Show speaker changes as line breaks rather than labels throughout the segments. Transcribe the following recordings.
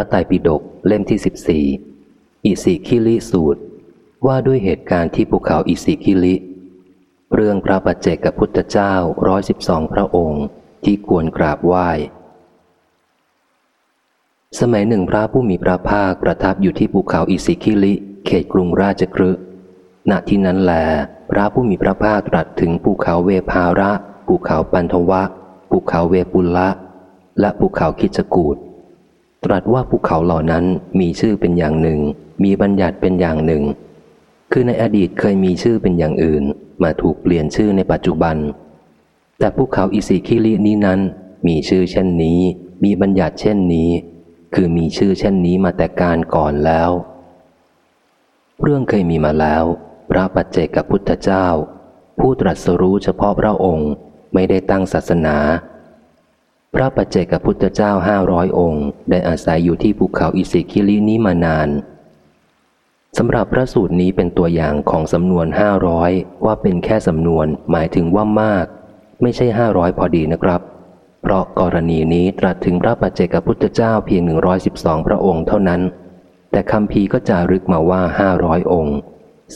ระไตรปิฎกเล่มที่สิบสี่อิสิคิลิสูตร ว่าด้วยเหตุการณ์ที่ภูเขาอิสิคิลิ เรื่องพระปัจเจกพุทธเจ้าร้อยสิบสองพระองค์ที่ควรกราบไหว้ สมัยหนึ่งพระผู้มีพระภาคประทับอยู่ที่ภูเขาอิสิคิลิ เขตกรุงราชกฤห์ณที่นั้นแล พระผู้มีพระภาคตรัสถึงภูเขาเวภาระภูเขาปันทวะภูเขาเวปุละ และภูเขาคิจกูด ตรัสว่าภูเขาเหล่านั้นมีชื่อเป็นอย่างหนึ่ง มีบัญญัติเป็นอย่างหนึ่ง คือในอดีตเคยมีชื่อเป็นอย่างอื่น มาถูกเปลี่ยนชื่อในปัจจุบัน แต่ภูเขาอิสิคิลินี้นั้น มีชื่อเช่นนี้ มีบัญญัติเช่นนี้ คือมีชื่อเช่นนี้มาแต่การก่อนแล้ว เรื่องเคยมีมาแล้ว พระปัจเจกพุทธเจ้า ผู้ตรัสรู้เฉพาะพระองค์ไม่ได้ตั้งศาสนา พระปัจเจกพุทธเจ้าห้าร้อยองค์ ได้อาศัยอยู่ที่ภูเขาอิสิคิลินี้มานานสำหรับพระสูตรนี้เป็นตัวอย่างของสำนวนห้าร้อยว่าเป็นแค่สำนวนหมายถึงว่ามาก ไม่ใช่ห้าร้อยพอดีนะครับ เพราะกรณีนี้ตรัสถึงพระปัจเจกพุทธเจ้าเพียงหนึ่งร้อยสิบสองพระองค์เท่านั้น แต่คำพีก็จารึกมาว่าห้าร้อยองค์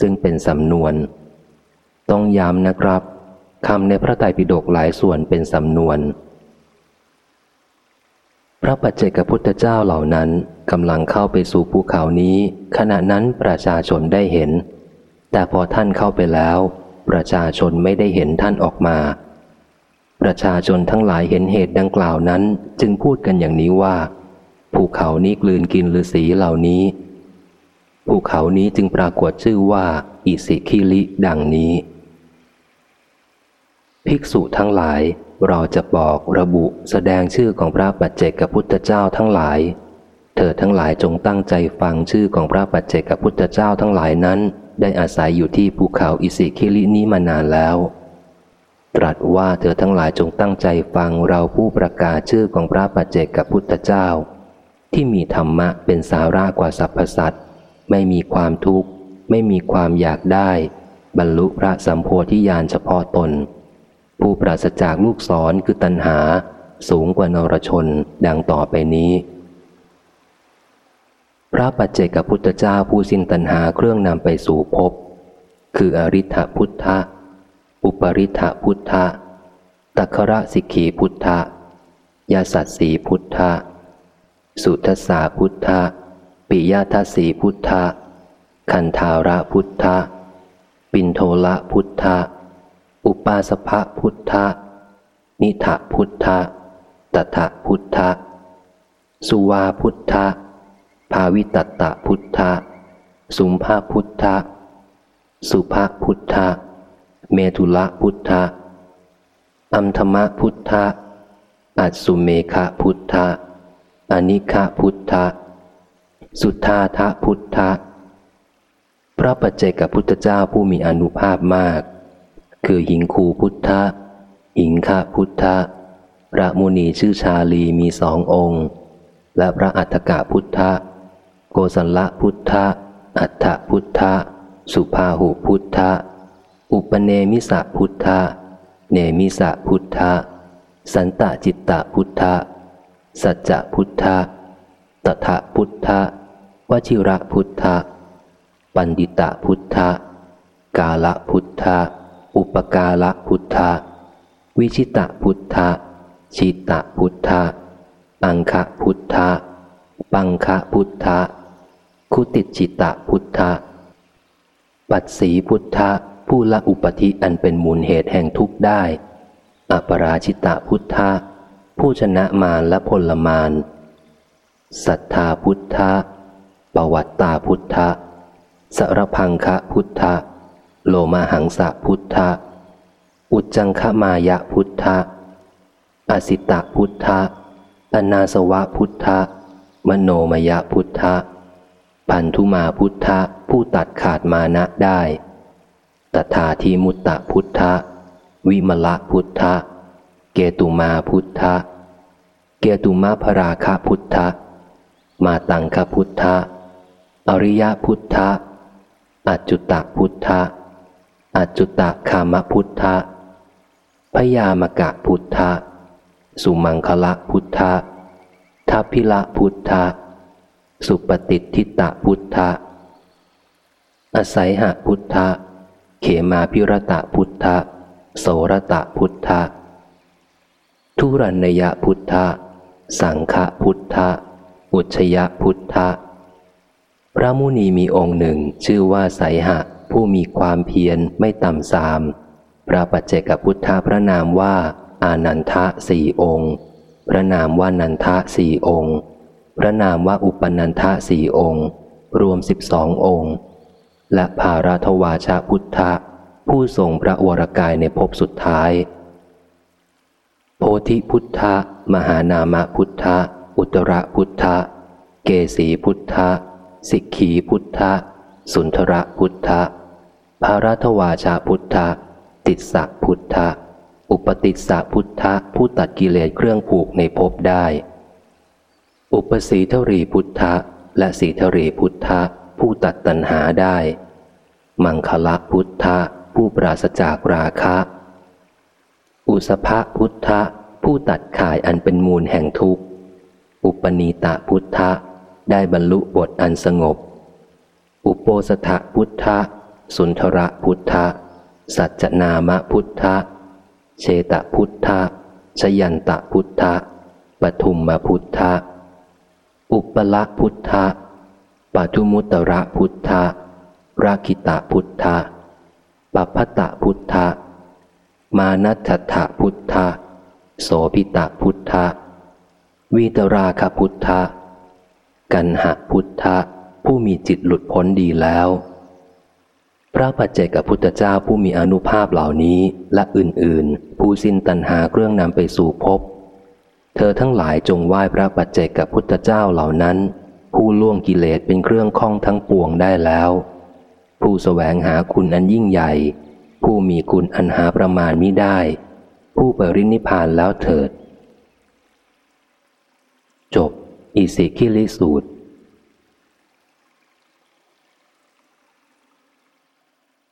ซึ่งเป็นสำนวน ต้องย้ำนะครับคำในพระไตรปิฎกหลายส่วนเป็นสำนวน พระปัจเจกพุทธเจ้าเหล่านั้นกำลังเข้าไปสู่ภูเขานี้ ขณะนั้นประชาชนได้เห็น แต่พอท่านเข้าไปแล้ว ประชาชนไม่ได้เห็นท่านออกมา ประชาชนทั้งหลายเห็นเหตุดังกล่าวนั้นจึงพูดกันอย่างนี้ว่าภูเขานี้กลืนกินฤาษีเหล่านี้ภูเขานี้จึงปรากฏชื่อว่า อิสิคิลิดังนี้ ภิกษุทั้งหลายเราจะบอกระบุแสดงชื่อของพระปัจเจกพุทธเจ้าทั้งหลาย เธอทั้งหลายจงตั้งใจฟังชื่อของพระปัจเจกพุทธเจ้าทั้งหลายนั้น ได้อาศัยอยู่ที่ภูเขาอิสิคิลินี้มานานแล้ว ตรัสว่าเธอทั้งหลายจงตั้งใจฟังเราผู้ประกาศชื่อของพระปัจเจกพุทธเจ้า ที่มีธรรมะเป็นสาระกว่าสรรพสัตว์ไม่มีความทุกข์ ไม่มีความอยากได้ บรรลุพระสัมโพธิญาณเฉพาะตน ผู้ปราศจากลูกศรคือตัณหา สูงกว่านรชนดังต่อไปนี้ พระปัจเจกพุทธเจ้าผู้สิ้นตัณหาเครื่องนำไปสู่ภพคืออริ t พุทธะ อุปริ t พุทธะ ตัคระสิกขีพุทธะ ยาสัตสีพุทธะ สุทสาพุทธะ ปิยาทัสีพุทธะ คันธาระพุทธะ ปินโทละพุทธะ อุปาสภพุทธะ นิทะพุทธะตถะพุทธะ สุวาพุทธะ ภาวิตตะพุทธะ สุมภาพุทธะ สุภาพุทธะ เมตุละพุทธะ อัมธรรมพุทธะ อัสุเมฆพุทธะ อนิฆพุทธะ สุทธาทะพุทธะ พระปัจเจกพุทธเจ้าผู้มีอนุภาพมาก คือหิงคูพุทธะ หิงคะพุทธะ พระมุนีชื่อชาลีมีสององค์ และพระอัฏฐกะพุทธะ โกสัลละพุทธะ อัฏฐพุทธะ สุภาหุพุทธะ อุปเนมิสะพุทธะ เนมิสะพุทธะ สันตจิตตพุทธะ สัจจะพุทธะ ตถะพุทธะ วชิระพุทธะ ปันดิตะพุทธะ กาละพุทธะ อุปกาละพุทธะวิชิตะพุทธะชิตะพุทธะอังคะพุทธะปังคะพุทธะคุติจิตะพุทธะปัตสีพุทธะผู้ละอุปธิอันเป็นมูลเหตุแห่งทุกข์ได้ อปราชิตะพุทธะผู้ชนะมารและพลมารสัทธาพุทธะปวัตตาพุทธะสรพังคะพุทธะ โลมาหังสะพุทธะ อุจจังคมายะพุทธะ อสิตะพุทธะ อนาสวะพุทธะ มโนมยะพุทธะ พันธุมาพุทธะ ผู้ตัดขาดมานะได้ ตถาทีมุตตะพุทธะ วิมละพุทธะ เกตุมาพุทธะ เกตุมาพราคาพุทธะ มาตังคพุทธะ อริยพุทธะ อจจุตะพุทธะ อจุตะคามพุทธะพยามกะพุทธะ สุมังคละพุทธะทัพพิละพุทธะ สุปฏิทิตะพุทธะ อาศัยหะพุทธะ เขมาพิรตะพุทธะ โสรตะพุทธะ ทุรันยะพุทธะ สังฆพุทธะ อุชยพุทธะ พระมุนีมีองค์หนึ่งชื่อว่าไสหะ ผู้มีความเพียรไม่ต่ำสาม พระปัจเจกพุทธะพระนามว่า อานันทะสี่องค์ พระนามว่านันทะสี่องค์ พระนามว่าอุปนันทะสี่องค์ รวมสิบสององค์ และภาราทวาชาพุทธะผู้ทรงพระวรกายในภพสุดท้าย โพธิพุทธะ มหานามพุทธะ อุตรพุทธะ เกสีพุทธะ สิกขีพุทธะ สุนทรพุทธะ ภารัทวาชาพุทธะ ติสสะพุทธะ อุปติสสะพุทธะ ผู้ตัดกิเลสเครื่องผูกในภพได้ อุปสีทรีพุทธะ และสีทรีพุทธะ ผู้ตัดตัณหาได้ มังคละพุทธะ ผู้ปราศจากราคะ อุสภะพุทธะ ผู้ตัดข่ายอันเป็นมูลแห่งทุกข์ อุปนีตะพุทธะ ได้บรรลุบทอันสงบ อุโปสถพุทธะ สุนทรพุทธะ สัจนามพุทธะ เชตพุทธะ ชยันตพุทธะ ปทุมมพุทธะ อุปละพุทธะปทุมุตระพุทธะราคิตะพุทธะปัพตะพุทธะ มานัตถะพุทธะ โสพิตะพุทธะวิตราคพุทธะ กันหะพุทธะ ผู้มีจิตหลุดพ้นดีแล้ว พระปัจเจกพุทธเจ้าผู้มีอนุภาพเหล่านี้และอื่นๆ ผู้สิ้นตัณหาเครื่องนำไปสู่ภพ เธอทั้งหลายจงไหว้พระปัจเจกพุทธเจ้าเหล่านั้น ผู้ล่วงกิเลสเป็นเครื่องข้องทั้งปวงได้แล้ว ผู้สแสวงหาคุณอันยิ่งใหญ่ ผู้มีคุณอันหาประมาณมิได้ ผู้ปรินิพานแล้วเถิด จบ อิสิคิลิสูตร